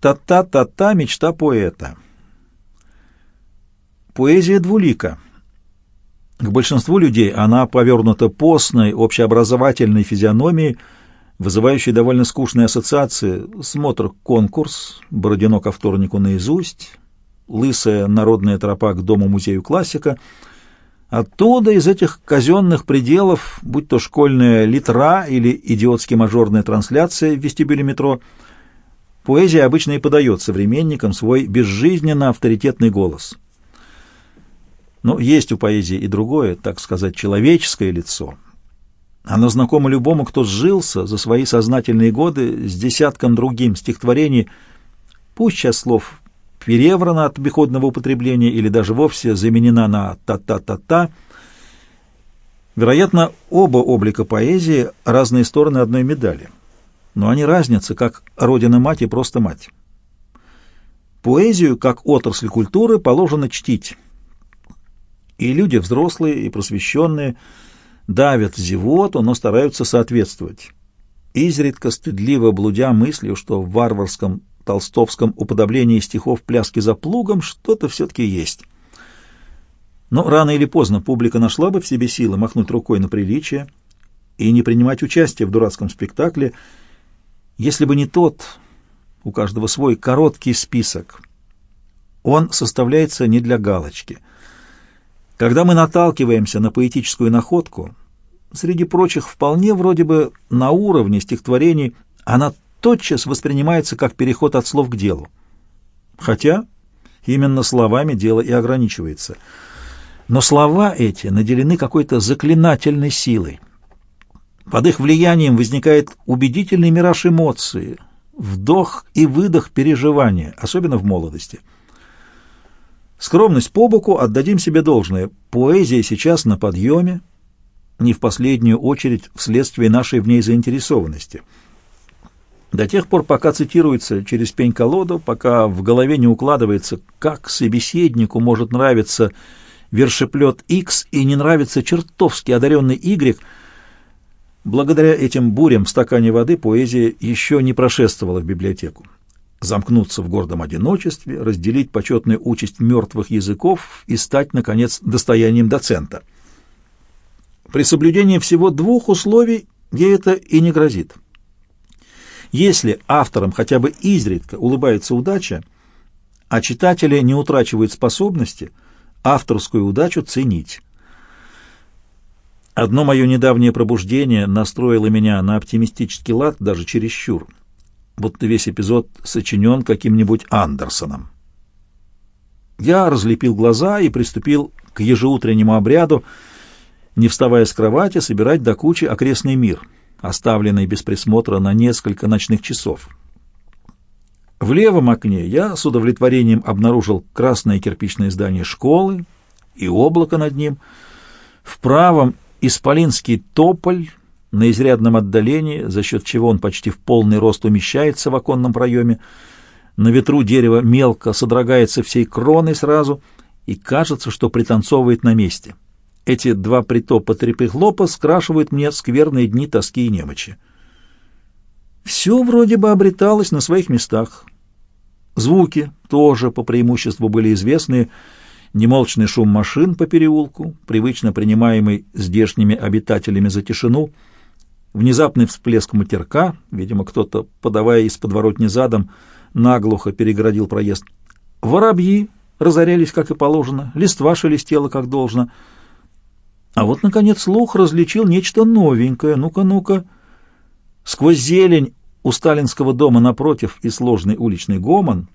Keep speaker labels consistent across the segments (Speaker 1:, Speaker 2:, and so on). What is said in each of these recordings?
Speaker 1: Та-та-та-та мечта поэта. Поэзия двулика. К большинству людей она повернута постной, общеобразовательной физиономией, вызывающей довольно скучные ассоциации. Смотр-конкурс, Бородино ко вторнику наизусть, лысая народная тропа к дому-музею классика. Оттуда, из этих казенных пределов, будь то школьная литра или идиотски мажорная трансляция в вестибюле метро, поэзия обычно и подает современникам свой безжизненно авторитетный голос. Но есть у поэзии и другое, так сказать, человеческое лицо. Оно знакомо любому, кто сжился за свои сознательные годы с десятком другим стихотворений, пусть сейчас слов переврана от обиходного употребления или даже вовсе заменена на «та-та-та-та». Вероятно, оба облика поэзии — разные стороны одной медали. Но они разнятся, как родина-мать и просто мать. Поэзию, как отрасль культуры, положено чтить. И люди взрослые и просвещенные давят зевоту, но стараются соответствовать. Изредка стыдливо блудя мыслью, что в варварском толстовском уподоблении стихов «Пляски за плугом» что-то все-таки есть. Но рано или поздно публика нашла бы в себе силы махнуть рукой на приличие и не принимать участие в дурацком спектакле, если бы не тот, у каждого свой короткий список. Он составляется не для галочки. Когда мы наталкиваемся на поэтическую находку, среди прочих вполне вроде бы на уровне стихотворений, она тотчас воспринимается как переход от слов к делу. Хотя именно словами дело и ограничивается. Но слова эти наделены какой-то заклинательной силой. Под их влиянием возникает убедительный мираж эмоций, вдох и выдох переживания, особенно в молодости. Скромность по боку, отдадим себе должное. Поэзия сейчас на подъеме, не в последнюю очередь вследствие нашей в ней заинтересованности – до тех пор, пока цитируется через пень-колоду, пока в голове не укладывается, как собеседнику может нравиться вершеплет X и не нравится чертовски одаренный Y, благодаря этим бурям в стакане воды поэзия еще не прошествовала в библиотеку. Замкнуться в гордом одиночестве, разделить почетную участь мертвых языков и стать, наконец, достоянием доцента. При соблюдении всего двух условий ей это и не грозит. Если авторам хотя бы изредка улыбается удача, а читатели не утрачивают способности авторскую удачу ценить. Одно мое недавнее пробуждение настроило меня на оптимистический лад даже чересчур, будто весь эпизод сочинен каким-нибудь Андерсоном. Я разлепил глаза и приступил к ежеутреннему обряду, не вставая с кровати, собирать до кучи окрестный мир — оставленный без присмотра на несколько ночных часов. В левом окне я с удовлетворением обнаружил красное кирпичное здание школы и облако над ним. В правом — исполинский тополь на изрядном отдалении, за счет чего он почти в полный рост умещается в оконном проеме. На ветру дерево мелко содрогается всей кроной сразу, и кажется, что пританцовывает на месте. Эти два притопа трепехлопа скрашивают мне скверные дни тоски и немочи. Все вроде бы обреталось на своих местах. Звуки тоже по преимуществу были известны. Немолчный шум машин по переулку, привычно принимаемый здешними обитателями за тишину, внезапный всплеск матерка, видимо, кто-то, подавая из подворотни задом, наглухо перегородил проезд. Воробьи разорялись, как и положено, листва шелестела, как должно — а вот, наконец, слух различил нечто новенькое. Ну-ка, ну-ка. Сквозь зелень у сталинского дома напротив и сложный уличный гомон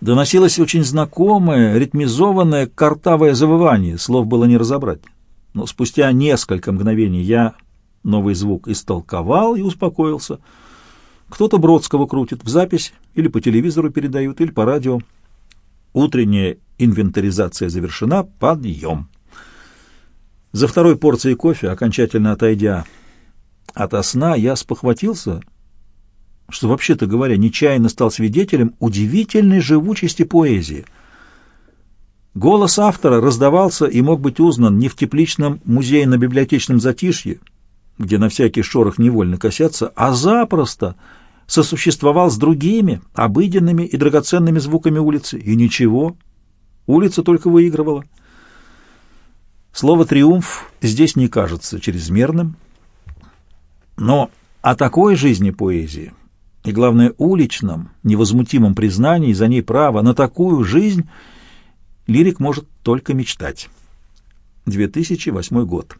Speaker 1: доносилось очень знакомое, ритмизованное, картавое завывание. Слов было не разобрать. Но спустя несколько мгновений я новый звук истолковал и успокоился. Кто-то Бродского крутит в запись, или по телевизору передают, или по радио. Утренняя инвентаризация завершена. Подъем. За второй порцией кофе, окончательно отойдя от сна, я спохватился, что, вообще-то говоря, нечаянно стал свидетелем удивительной живучести поэзии. Голос автора раздавался и мог быть узнан не в тепличном музейно-библиотечном затишье, где на всякий шорох невольно косятся, а запросто сосуществовал с другими, обыденными и драгоценными звуками улицы, и ничего. Улица только выигрывала. Слово «триумф» здесь не кажется чрезмерным, но о такой жизни поэзии, и, главное, уличном, невозмутимом признании за ней права на такую жизнь лирик может только мечтать. 2008 год.